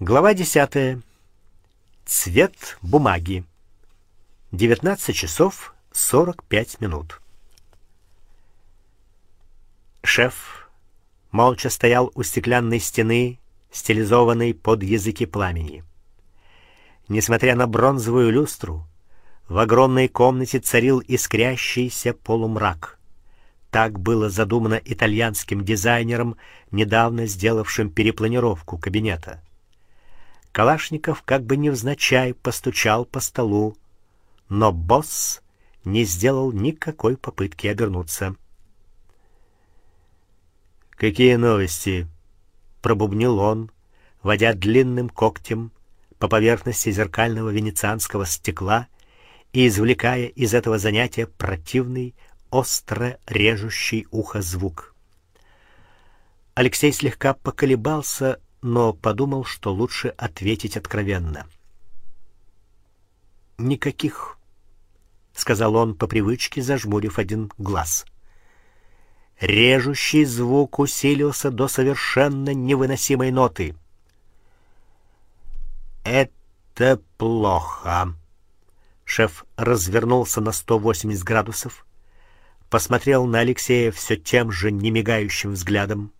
Глава 10. Цвет бумаги. 19 часов 45 минут. Шеф молча стоял у стеклянной стены, стилизованной под языки пламени. Несмотря на бронзовую люстру, в огромной комнате царил искрящийся полумрак. Так было задумано итальянским дизайнером, недавно сделавшим перепланировку кабинета. Калашников как бы невзначай постучал по столу, но босс не сделал никакой попытки обернуться. Какие новости? пробубнил он, водя длинным когтем по поверхности зеркального венецианского стекла и извлекая из этого занятия противный, остро режущий ухо звук. Алексей слегка поколебался, но подумал, что лучше ответить откровенно. Никаких, сказал он по привычке, зажмурив один глаз. Режущий звук усилился до совершенно невыносимой ноты. Это плохо. Шеф развернулся на 180 градусов, посмотрел на Алексея все тем же немигающим взглядом.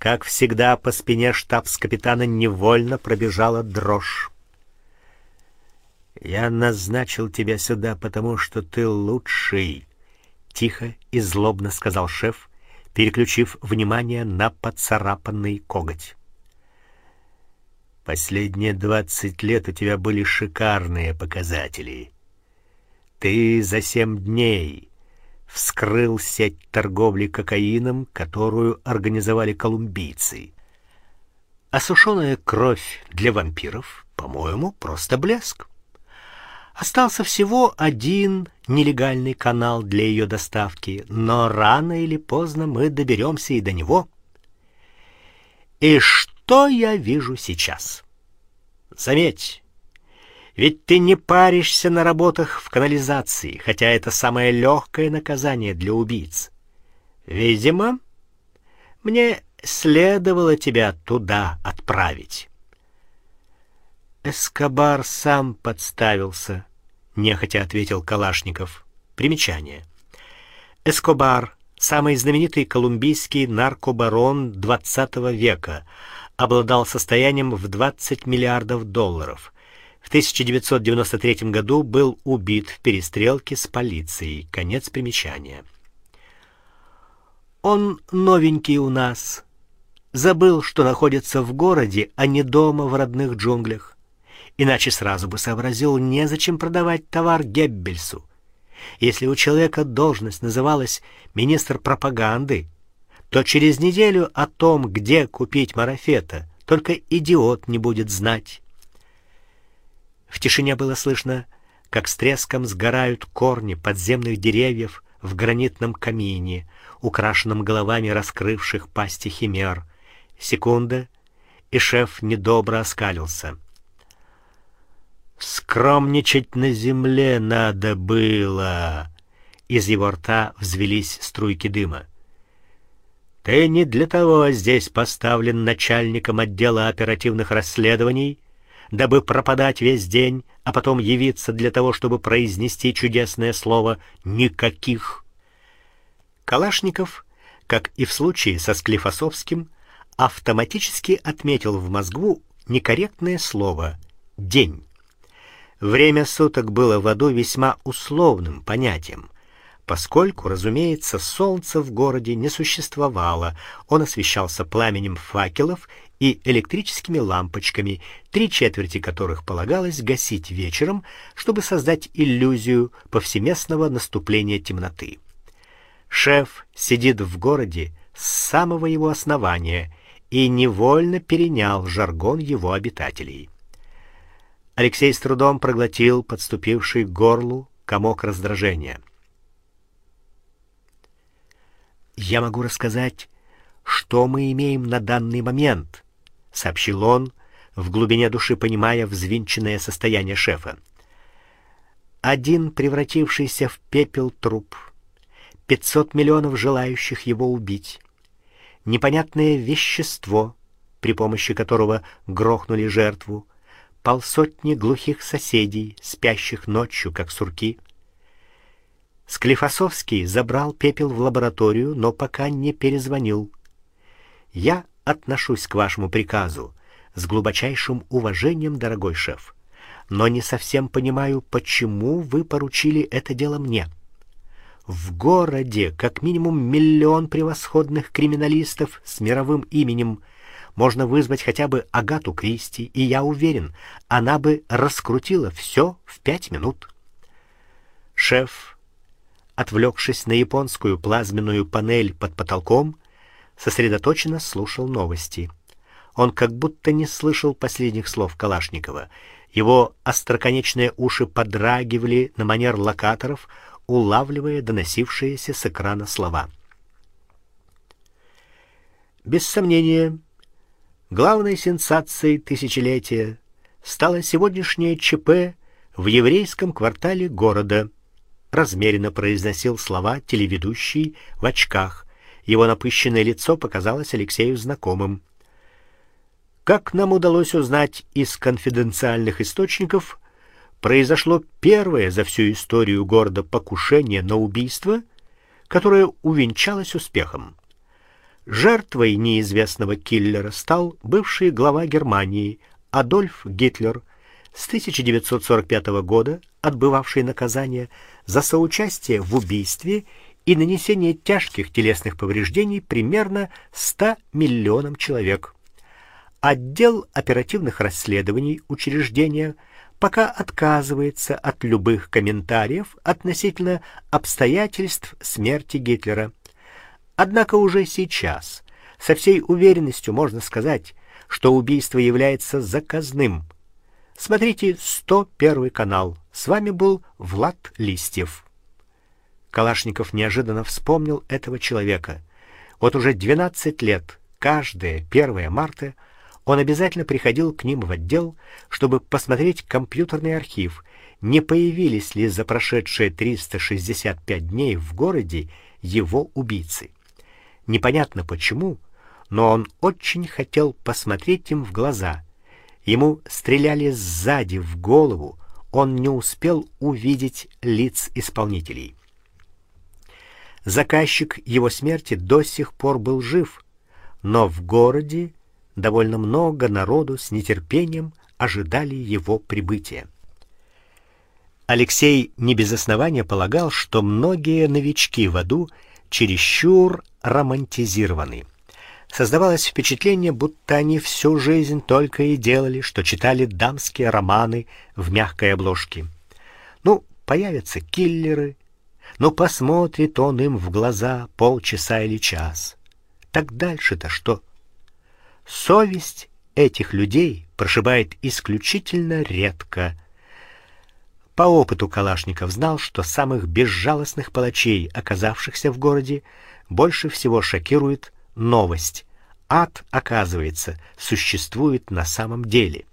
Как всегда, по спине штабс-капитана невольно пробежала дрожь. Я назначил тебя сюда, потому что ты лучший, тихо и злобно сказал шеф, переключив внимание на поцарапанный коготь. Последние двадцать лет у тебя были шикарные показатели. Ты за семь дней вскрыл сеть торговли кокаином, которую организовали колумбийцы. Осушенная кровь для вампиров, по-моему, просто блеск. Остался всего один нелегальный канал для ее доставки, но рано или поздно мы доберемся и до него. И что я вижу сейчас? Заметь, ведь ты не паришься на работах в канализации, хотя это самое легкое наказание для убийц. Видимо, мне следовало тебя туда отправить. Эскобар сам подставился, нехотя ответил Калашников. Примечание. Эскобар самый знаменитый колумбийский наркобарон XX века, обладал состоянием в 20 миллиардов долларов. В 1993 году был убит в перестрелке с полицией. Конец примечания. Он новенький у нас. Забыл, что находится в городе, а не дома в родных джунглях. Иначе сразу бы сообразил, незачем продавать товар Геббельсу. Если у человека должность называлась министр пропаганды, то через неделю о том, где купить марафета, только идиот не будет знать. В тишине было слышно, как с треском сгорают корни подземных деревьев в гранитном камине, украшенном головами раскрывших пасти химер. Секунда, и шеф недобро оскалился. Скромничать на земле надо было. Из его рта взвились струйки дыма. Ты не для того здесь поставлен начальником отдела оперативных расследований, дабы пропадать весь день, а потом явиться для того, чтобы произнести чудесное слово никаких. Калашников, как и в случае со Склифосовским, автоматически отметил в мозгу некорректное слово день. Время суток было в аду весьма условным понятием поскольку, разумеется, солнца в городе не существовало. Он освещался пламенем факелов и электрическими лампочками, три четверти которых полагалось гасить вечером, чтобы создать иллюзию повсеместного наступления темноты. Шеф сидит в городе с самого его основания и невольно перенял жаргон его обитателей. Алексей с трудом проглотил подступивший к горлу комок раздражения. Я могу рассказать, что мы имеем на данный момент, сообщил он, в глубине души понимая взвинченное состояние шефа. Один превратившийся в пепел труп, пятьсот миллионов желающих его убить, непонятное вещество, при помощи которого грохнули жертву, полсотни глухих соседей, спящих ночью, как сурки. Склифосовский забрал пепел в лабораторию, но пока не перезвонил. Я отношусь к вашему приказу с глубочайшим уважением, дорогой шеф, но не совсем понимаю, почему вы поручили это дело мне. В городе как минимум миллион превосходных криминалистов с мировым именем. Можно вызвать хотя бы Агату Кристи, и я уверен, она бы раскрутила все в пять минут. Шеф, отвлекшись на японскую плазменную панель под потолком, сосредоточенно слушал новости. Он как будто не слышал последних слов Калашникова. Его остроконечные уши подрагивали на манер локаторов, улавливая доносившиеся с экрана слова. Без сомнения, главной сенсацией тысячелетия стало сегодняшнее ЧП в еврейском квартале города. Размеренно произносил слова телеведущий в очках. Его напыщенное лицо показалось Алексею знакомым. Как нам удалось узнать из конфиденциальных источников, произошло первое за всю историю города покушение на убийство, которое увенчалось успехом. Жертвой неизвестного киллера стал бывший глава Германии Адольф Гитлер, с 1945 года отбывавший наказание за соучастие в убийстве и нанесение тяжких телесных повреждений примерно 100 миллионам человек. Отдел оперативных расследований учреждения пока отказывается от любых комментариев относительно обстоятельств смерти Гитлера. Однако уже сейчас со всей уверенностью можно сказать, что убийство является заказным. Смотрите 101 канал. С вами был Влад Листьев. Калашников неожиданно вспомнил этого человека. Вот уже 12 лет, каждое 1 марта он обязательно приходил к ним в отдел, чтобы посмотреть компьютерный архив, не появились ли за прошедшие 365 дней в городе его убийцы. Непонятно почему, но он очень хотел посмотреть им в глаза. Ему стреляли сзади в голову, он не успел увидеть лиц исполнителей. Заказчик его смерти до сих пор был жив, но в городе довольно много народу с нетерпением ожидали его прибытия. Алексей не без основания полагал, что многие новички в аду чересчур романтизированы. Создавалось впечатление, будто они всю жизнь только и делали, что читали дамские романы в мягкой обложке. Ну, появятся киллеры, ну посмотрит он им в глаза полчаса или час. Так дальше-то что? Совесть этих людей прошибает исключительно редко. По опыту Калашников знал, что самых безжалостных палачей, оказавшихся в городе, больше всего шокирует новость. Ад, оказывается, существует на самом деле.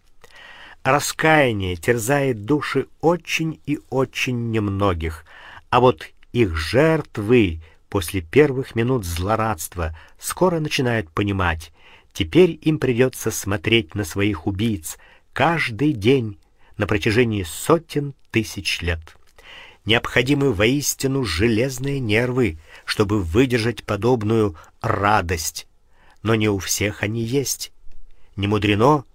Раскаяние терзает души очень и очень немногих, а вот их жертвы после первых минут злорадства скоро начинают понимать, Теперь им придется смотреть на своих убийц каждый день на протяжении сотен тысяч лет. Необходимы воистину железные нервы, чтобы выдержать подобную радость, но не у всех они есть. Не мудрено,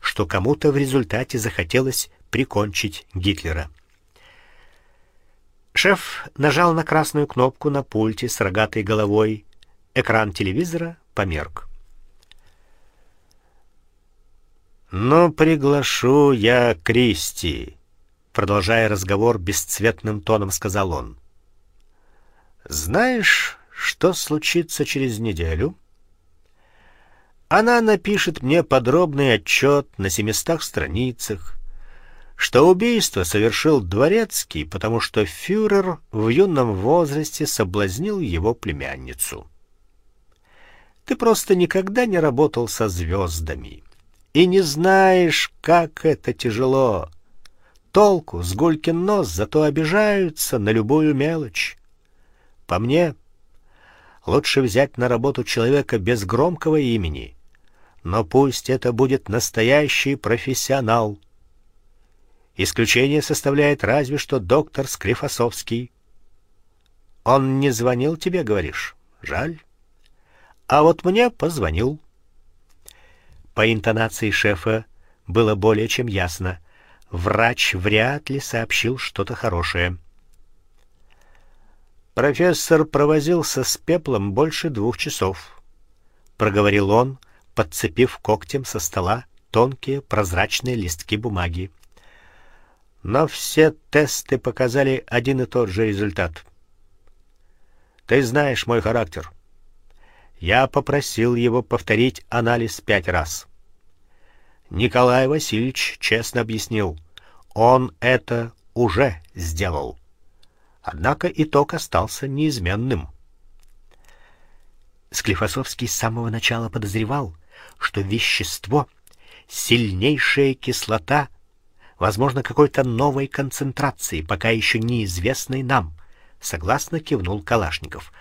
что кому-то в результате захотелось прикончить Гитлера. Шеф нажал на красную кнопку на пульте с рогатой головой. Экран телевизора померк. Но приглашу я Кристи, продолжая разговор бесцветным тоном сказал он. Знаешь, что случится через неделю? Она напишет мне подробный отчет на семистах страницах, что убийство совершил дворецкий, потому что фюрер в юном возрасте соблазнил его племянницу. Ты просто никогда не работал со звездами и не знаешь, как это тяжело. Толку с гулькин нос, зато обижаются на любую мелочь. По мне, лучше взять на работу человека без громкого имени, но пусть это будет настоящий профессионал. Исключение составляет разве что доктор Склифосовский. Он не звонил тебе, говоришь? Жаль. А вот мне позвонил. По интонации шефа было более чем ясно. Врач вряд ли сообщил что-то хорошее. Профессор провозился с пеплом больше двух часов, проговорил он, подцепив когтем со стола тонкие прозрачные листки бумаги. Но все тесты показали один и тот же результат. Ты знаешь мой характер. Я попросил его повторить анализ пять раз. Николай Васильевич честно объяснил, он это уже сделал. Однако итог остался неизменным. Склифосовский с самого начала подозревал, что вещество сильнейшая кислота, возможно, какой-то новой концентрации, пока еще неизвестной нам. Согласно кивнул Калашников.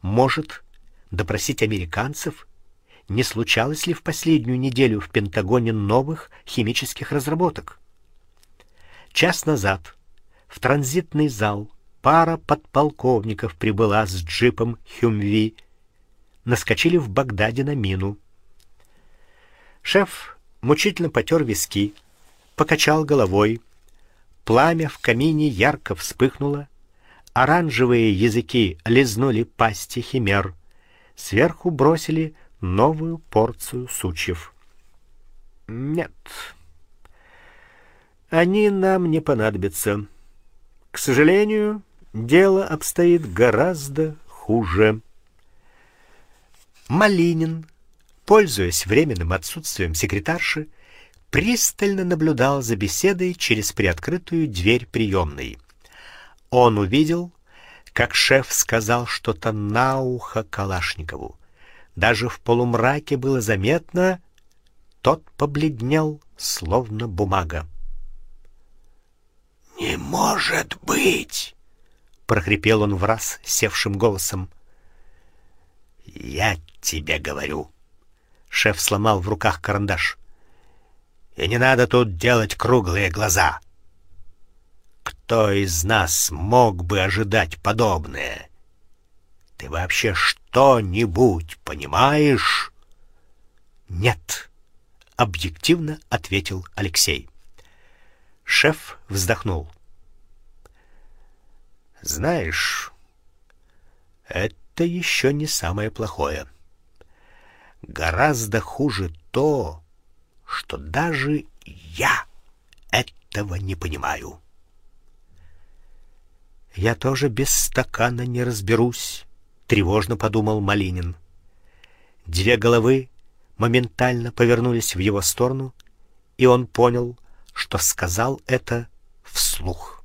Может, допросить американцев, не случалось ли в последнюю неделю в Пентагоне новых химических разработок. Час назад в транзитный зал пара подполковников прибыла с джипом Хюмви, наскочили в Багдаде на мину. Шеф мучительно потер виски, покачал головой. Пламя в камине ярко вспыхнуло, оранжевые языки лизнули пасти химер, сверху бросили новую порцию сучьев. Нет. Они нам не понадобятся. К сожалению, дело обстоит гораздо хуже. Малинин, пользуясь временным отсутствием секретарши, пристально наблюдал за беседой через приоткрытую дверь приемной. Он увидел, как шеф сказал что-то на ухо Калашникову. Даже в полумраке было заметно, тот побледнел, словно бумага. Не может быть, прохрипел он в раз севшим голосом. Я тебе говорю. Шеф сломал в руках карандаш. И не надо тут делать круглые глаза. Кто из нас мог бы ожидать подобное? Ты вообще что-нибудь понимаешь? Нет, объективно ответил Алексей. Шеф вздохнул. Знаешь, это еще не самое плохое. Гораздо хуже то, что даже я этого не понимаю. Я тоже без стакана не разберусь, тревожно подумал Малинин. Две головы моментально повернулись в его сторону, и он понял, что сказал это вслух.